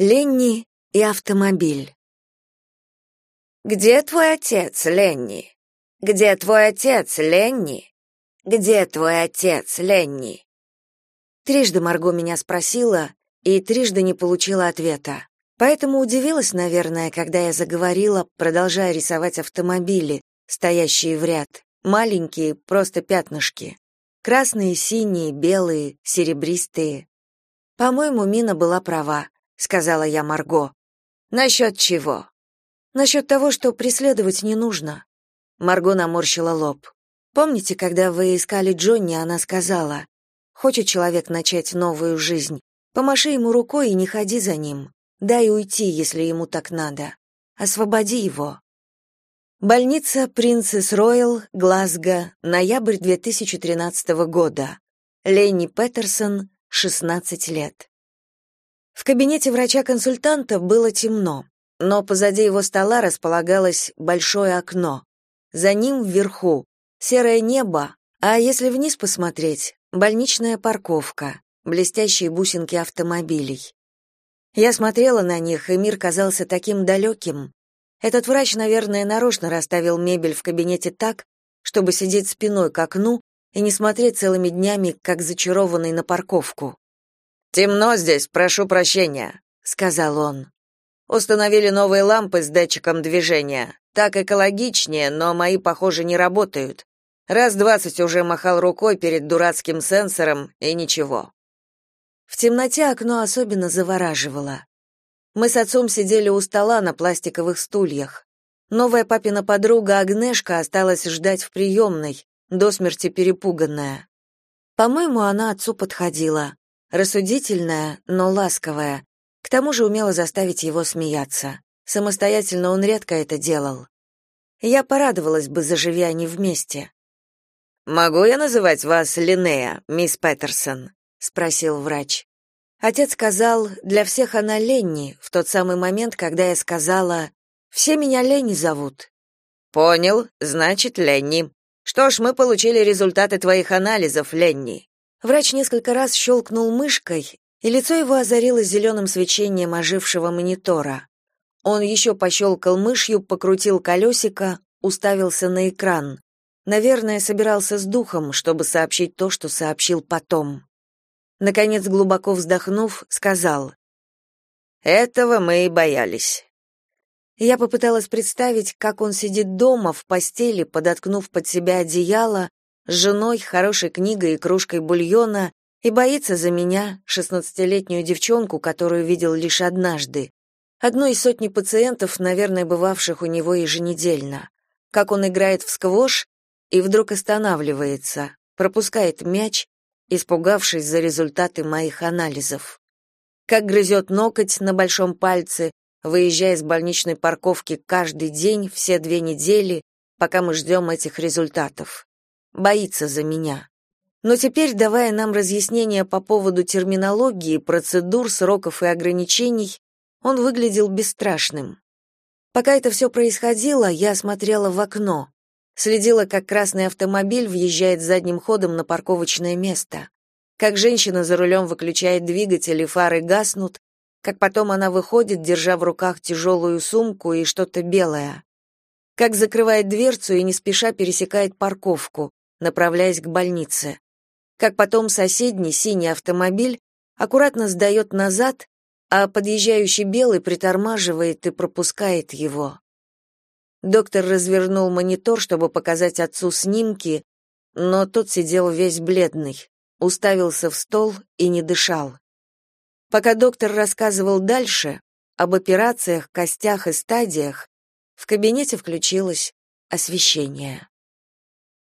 Ленни и автомобиль. Где твой отец, Ленни? Где твой отец, Ленни? Где твой отец, Ленни? Трижды Марго меня спросила и трижды не получила ответа. Поэтому удивилась, наверное, когда я заговорила, продолжая рисовать автомобили, стоящие в ряд, маленькие, просто пятнышки. Красные, синие, белые, серебристые. По-моему, Мина была права сказала я Марго. «Насчет чего? Насчет того, что преследовать не нужно. Марго наморщила лоб. Помните, когда вы искали Джонни, она сказала: "Хочет человек начать новую жизнь, помаши ему рукой и не ходи за ним. Дай уйти, если ему так надо. Освободи его". Больница Принцесс Роyal, Глазго, ноябрь 2013 года. Ленни Петерсон, 16 лет. В кабинете врача-консультанта было темно, но позади его стола располагалось большое окно. За ним вверху серое небо, а если вниз посмотреть, больничная парковка, блестящие бусинки автомобилей. Я смотрела на них, и мир казался таким далеким. Этот врач, наверное, нарочно расставил мебель в кабинете так, чтобы сидеть спиной к окну и не смотреть целыми днями, как зачарованный на парковку. «Темно здесь, прошу прощения», — сказал он. «Установили новые лампы с датчиком движения. Так экологичнее, но мои, похоже, не работают. Раз двадцать уже махал рукой перед дурацким сенсором, и ничего». В темноте окно особенно завораживало. Мы с отцом сидели у стола на пластиковых стульях. Новая папина подруга Агнешка осталась ждать в приемной, до смерти перепуганная. По-моему, она отцу подходила рассудительная, но ласковая. К тому же умела заставить его смеяться. Самостоятельно он редко это делал. Я порадовалась бы, заживи они вместе. «Могу я называть вас Линнея, мисс Петерсон?» — спросил врач. Отец сказал, для всех она Ленни, в тот самый момент, когда я сказала, «Все меня Ленни зовут». «Понял, значит, Ленни. Что ж, мы получили результаты твоих анализов, Ленни. Врач несколько раз щелкнул мышкой, и лицо его озарилось зеленым свечением ожившего монитора. Он еще пощелкал мышью, покрутил колесико, уставился на экран. Наверное, собирался с духом, чтобы сообщить то, что сообщил потом. Наконец, глубоко вздохнув, сказал: "Этого мы и боялись". Я попыталась представить, как он сидит дома в постели, подоткнув под себя одеяло, женой, хорошей книгой и кружкой бульона и боится за меня, шестнадцатилетнюю девчонку, которую видел лишь однажды. Одну из сотни пациентов, наверное, бывавших у него еженедельно. Как он играет в сквош и вдруг останавливается, пропускает мяч, испугавшись за результаты моих анализов. Как грызет ноготь на большом пальце, выезжая с больничной парковки каждый день, все две недели, пока мы ждем этих результатов боится за меня. Но теперь, давая нам разъяснения по поводу терминологии, процедур, сроков и ограничений, он выглядел бесстрашным. Пока это все происходило, я смотрела в окно, следила, как красный автомобиль въезжает задним ходом на парковочное место, как женщина за рулем выключает двигатель и фары гаснут, как потом она выходит, держа в руках тяжелую сумку и что-то белое, как закрывает дверцу и не спеша пересекает парковку, направляясь к больнице. Как потом соседний синий автомобиль аккуратно сдает назад, а подъезжающий белый притормаживает и пропускает его. Доктор развернул монитор, чтобы показать отцу снимки, но тот сидел весь бледный, уставился в стол и не дышал. Пока доктор рассказывал дальше об операциях, костях и стадиях, в кабинете включилось освещение.